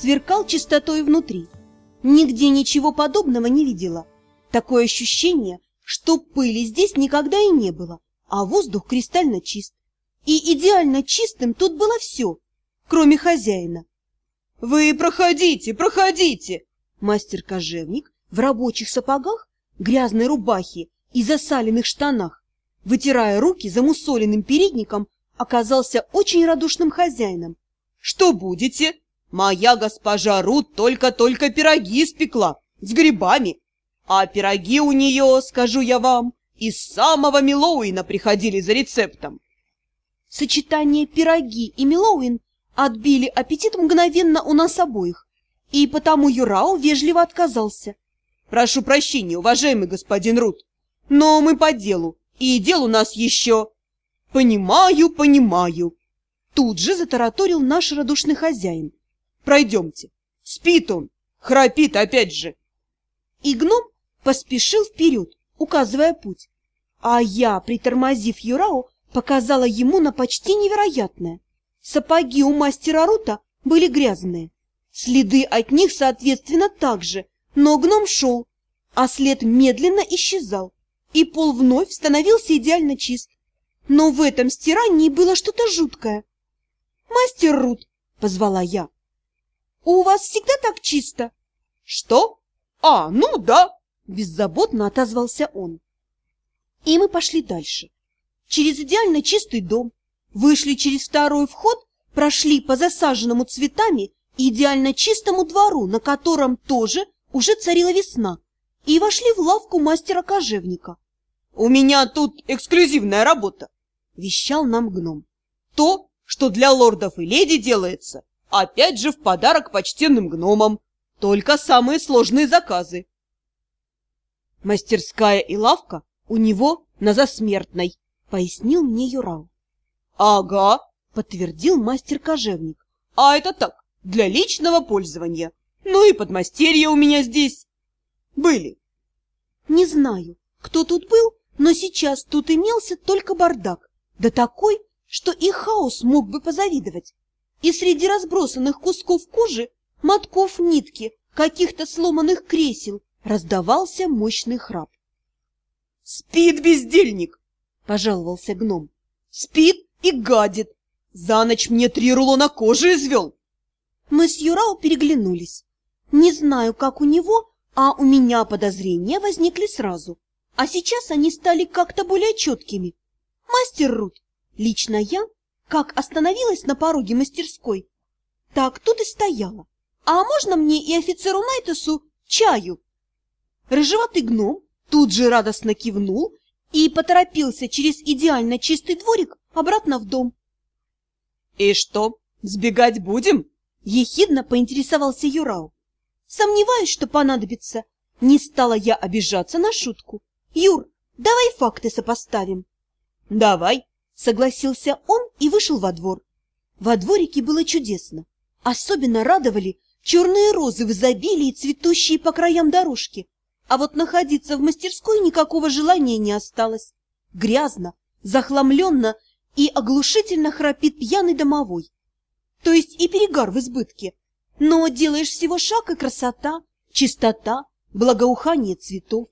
сверкал чистотой внутри. Нигде ничего подобного не видела. Такое ощущение, что пыли здесь никогда и не было, а воздух кристально чист. И идеально чистым тут было все, кроме хозяина. «Вы проходите, проходите!» Мастер-кожевник в рабочих сапогах, грязной рубахе и засаленных штанах, вытирая руки замусоленным передником, оказался очень радушным хозяином. «Что будете? Моя госпожа Рут только-только пироги испекла с грибами, а пироги у нее, скажу я вам, из самого Милоуина приходили за рецептом». Сочетание пироги и Милоуин отбили аппетит мгновенно у нас обоих, и потому Юрао вежливо отказался. «Прошу прощения, уважаемый господин Рут, но мы по делу, и дел у нас еще...» «Понимаю, понимаю!» Тут же затараторил наш радушный хозяин. «Пройдемте. Спит он, храпит опять же!» И гном поспешил вперед, указывая путь. А я, притормозив Юрао, показала ему на почти невероятное. Сапоги у мастера Рута были грязные. Следы от них, соответственно, также, но гном шел, а след медленно исчезал, и пол вновь становился идеально чист. Но в этом стирании было что-то жуткое. «Мастер Рут!» — позвала я. «У вас всегда так чисто?» «Что? А, ну да!» — беззаботно отозвался он. И мы пошли дальше. Через идеально чистый дом, вышли через второй вход, прошли по засаженному цветами идеально чистому двору, на котором тоже уже царила весна, и вошли в лавку мастера-кожевника. — У меня тут эксклюзивная работа, — вещал нам гном. — То, что для лордов и леди делается, опять же в подарок почтенным гномам, только самые сложные заказы. Мастерская и лавка у него на Засмертной, — пояснил мне Юрал. — Ага, — подтвердил мастер-кожевник. — А это так, для личного пользования. Ну и подмастерья у меня здесь были. Не знаю, кто тут был, но сейчас тут имелся только бардак. Да такой, что и хаос мог бы позавидовать. И среди разбросанных кусков кожи, мотков нитки, каких-то сломанных кресел раздавался мощный храп. — Спит бездельник! — пожаловался гном. — Спит и гадит. За ночь мне три рулона кожи извел. Мы с Юрао переглянулись. Не знаю, как у него, а у меня подозрения возникли сразу. А сейчас они стали как-то более четкими. Мастер Рут, лично я, как остановилась на пороге мастерской, так тут и стояла. А можно мне и офицеру Найтесу чаю? Рыжеватый гном тут же радостно кивнул и поторопился через идеально чистый дворик обратно в дом. — И что, сбегать будем? Ехидно поинтересовался Юрау. Сомневаюсь, что понадобится. Не стала я обижаться на шутку. Юр, давай факты сопоставим. Давай, согласился он и вышел во двор. Во дворике было чудесно. Особенно радовали черные розы в изобилии, цветущие по краям дорожки. А вот находиться в мастерской никакого желания не осталось. Грязно, захламленно и оглушительно храпит пьяный домовой то есть и перегар в избытке. Но делаешь всего шаг и красота, чистота, благоухание цветов.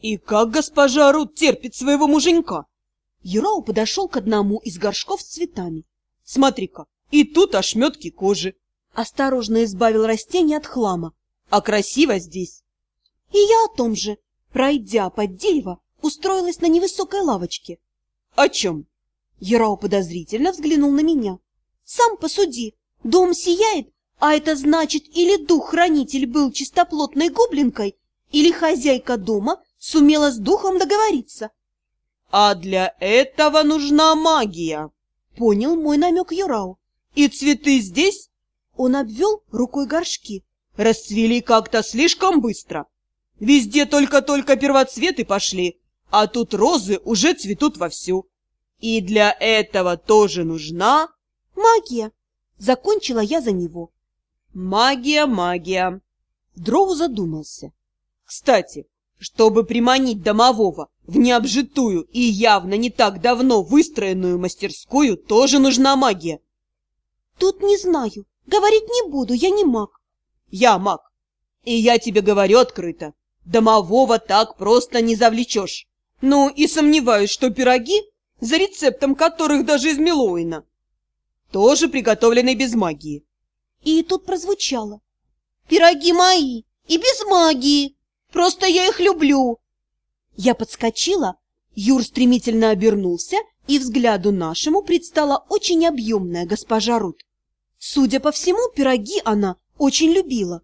И как госпожа Рут терпит своего муженька? Юрау подошел к одному из горшков с цветами. Смотри-ка, и тут ошметки кожи. Осторожно избавил растение от хлама. А красиво здесь. И я о том же, пройдя под дерево, устроилась на невысокой лавочке. О чем? Ярау подозрительно взглянул на меня. Сам посуди, дом сияет, а это значит, или дух-хранитель был чистоплотной гоблинкой, или хозяйка дома сумела с духом договориться. — А для этого нужна магия, — понял мой намек Юрау. — И цветы здесь? Он обвел рукой горшки. — Расцвели как-то слишком быстро. Везде только-только первоцветы пошли, а тут розы уже цветут вовсю. И для этого тоже нужна Магия! Закончила я за него. Магия, магия. Дроу задумался. Кстати, чтобы приманить домового в необжитую и явно не так давно выстроенную мастерскую, тоже нужна магия. Тут не знаю, Говорить не буду, я не маг. Я маг. И я тебе говорю открыто. Домового так просто не завлечешь. Ну и сомневаюсь, что пироги, за рецептом которых даже из Милоина, тоже приготовлены без магии. И тут прозвучало. Пироги мои и без магии. Просто я их люблю. Я подскочила, Юр стремительно обернулся, и взгляду нашему предстала очень объемная госпожа Рут. Судя по всему, пироги она очень любила.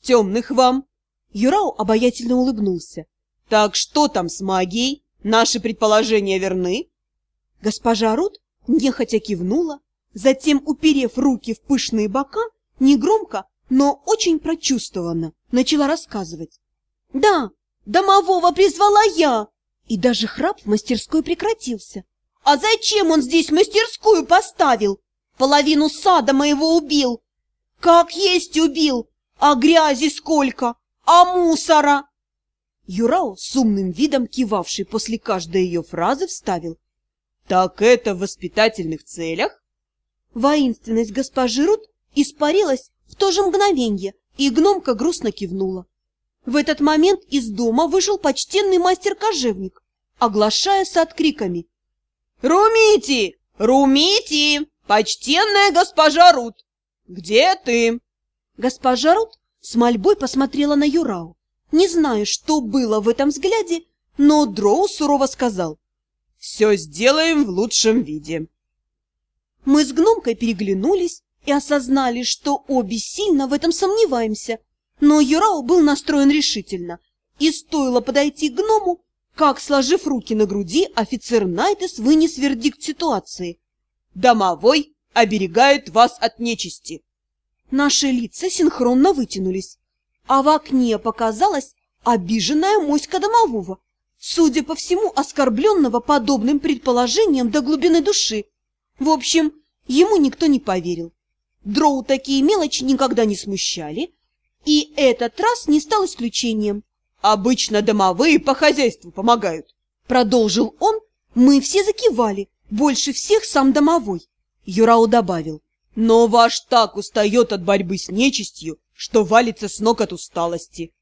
Темных вам. Юрау обаятельно улыбнулся. Так что там с магией? Наши предположения верны? Госпожа Рут нехотя кивнула, затем, уперев руки в пышные бока, негромко, но очень прочувствованно начала рассказывать. «Да, домового призвала я!» И даже храп в мастерской прекратился. «А зачем он здесь мастерскую поставил? Половину сада моего убил! Как есть убил! А грязи сколько! А мусора!» Юрау, с умным видом кивавший после каждой ее фразы, вставил. «Так это в воспитательных целях?» Воинственность госпожи Рут испарилась в то же мгновенье, и гномка грустно кивнула. В этот момент из дома вышел почтенный мастер-кожевник, оглашая сад криками. «Румити! Румити! Почтенная госпожа Рут! Где ты?» Госпожа Рут с мольбой посмотрела на Юрау. Не знаю, что было в этом взгляде, но Дроу сурово сказал. «Все сделаем в лучшем виде». Мы с гномкой переглянулись и осознали, что обе сильно в этом сомневаемся. Но Юрау был настроен решительно, и стоило подойти к гному, как, сложив руки на груди, офицер Найтес вынес вердикт ситуации. «Домовой оберегает вас от нечисти!» Наши лица синхронно вытянулись, а в окне показалась обиженная моська домового, судя по всему, оскорбленного подобным предположением до глубины души. В общем, ему никто не поверил. Дроу такие мелочи никогда не смущали, и этот раз не стал исключением. Обычно домовые по хозяйству помогают. Продолжил он, мы все закивали, больше всех сам домовой. Юрау добавил. Но ваш так устает от борьбы с нечистью, что валится с ног от усталости.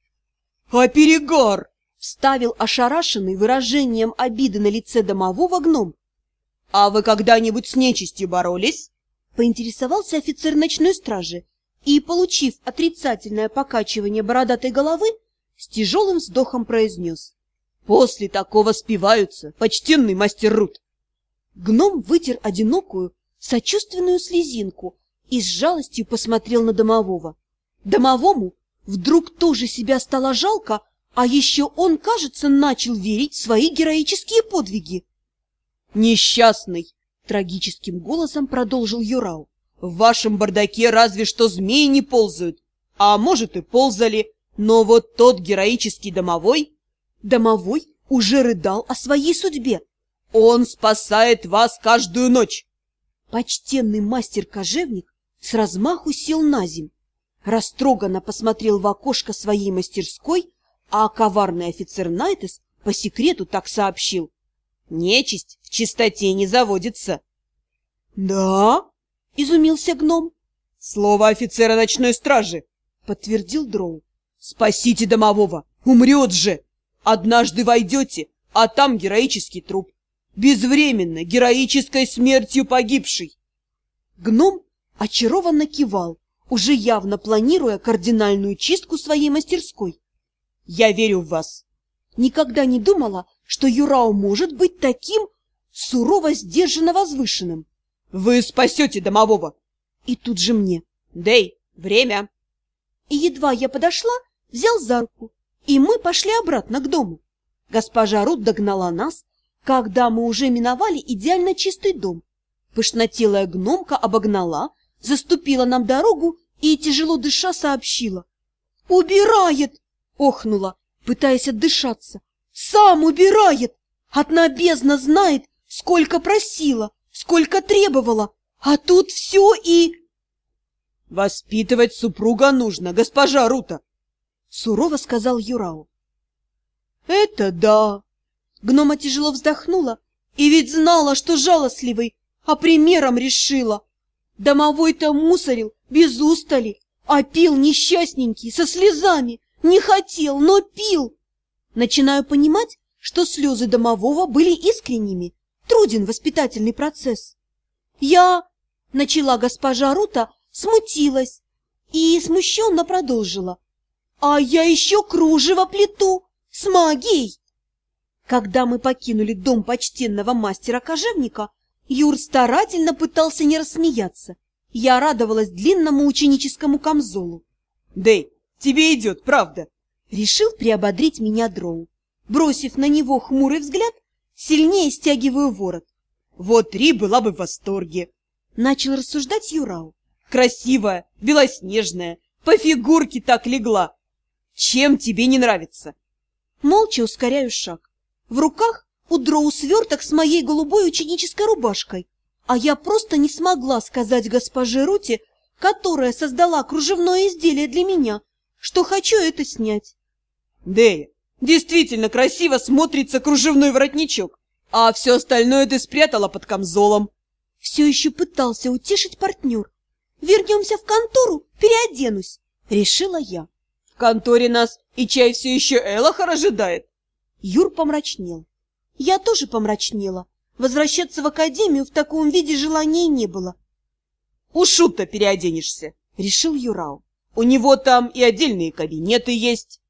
А перегар! Вставил ошарашенный выражением обиды на лице домового гном. А вы когда-нибудь с нечистью боролись? Поинтересовался офицер ночной стражи и, получив отрицательное покачивание бородатой головы, с тяжелым вздохом произнес. «После такого спиваются, почтенный мастер Рут!» Гном вытер одинокую, сочувственную слезинку и с жалостью посмотрел на домового. Домовому вдруг тоже себя стало жалко, а еще он, кажется, начал верить в свои героические подвиги. «Несчастный!» — трагическим голосом продолжил Юрау. «В вашем бардаке разве что змеи не ползают, а может и ползали, но вот тот героический домовой... Домовой уже рыдал о своей судьбе. Он спасает вас каждую ночь. Почтенный мастер-кожевник с размаху сел на земь, растроганно посмотрел в окошко своей мастерской, а коварный офицер Найтес по секрету так сообщил. Нечисть в чистоте не заводится. — Да? — изумился гном. — Слово офицера ночной стражи, — подтвердил Дроу. Спасите домового! Умрет же! Однажды войдете, а там героический труп. Безвременно, героической смертью погибший. Гном очарованно кивал, уже явно планируя кардинальную чистку своей мастерской. Я верю в вас. Никогда не думала, что Юрау может быть таким сурово сдержанно возвышенным. Вы спасете домового. И тут же мне. Дэй, время. И едва я подошла, взял за руку, и мы пошли обратно к дому. Госпожа Рут догнала нас, когда мы уже миновали идеально чистый дом. Пышнотелая гномка обогнала, заступила нам дорогу и, тяжело дыша, сообщила. «Убирает!» — охнула, пытаясь отдышаться. «Сам убирает! Одна бездна знает, сколько просила, сколько требовала, а тут все и...» «Воспитывать супруга нужно, госпожа Рута!» сурово сказал Юрау. «Это да!» Гнома тяжело вздохнула и ведь знала, что жалостливый, а примером решила. Домовой-то мусорил, без устали, а пил несчастненький, со слезами. Не хотел, но пил. Начинаю понимать, что слезы домового были искренними. Труден воспитательный процесс. Я, начала госпожа Рута, смутилась и смущенно продолжила. А я еще кружево плету с магией. Когда мы покинули дом почтенного мастера-кожевника, Юр старательно пытался не рассмеяться. Я радовалась длинному ученическому камзолу. Дэй, тебе идет, правда? Решил приободрить меня Дроу. Бросив на него хмурый взгляд, сильнее стягиваю ворот. Вот Ри была бы в восторге. Начал рассуждать Юрау. Красивая, белоснежная, по фигурке так легла. Чем тебе не нравится? Молча ускоряю шаг. В руках у Дроу сверток с моей голубой ученической рубашкой, а я просто не смогла сказать госпоже Рути, которая создала кружевное изделие для меня, что хочу это снять. Дея, действительно красиво смотрится кружевной воротничок, а все остальное ты спрятала под камзолом. Все еще пытался утешить партнер. Вернемся в контору, переоденусь, решила я. В конторе нас и чай все еще Элохор ожидает. Юр помрачнел. Я тоже помрачнела. Возвращаться в академию в таком виде желания не было. — У Шута переоденешься, — решил Юрау. — У него там и отдельные кабинеты есть.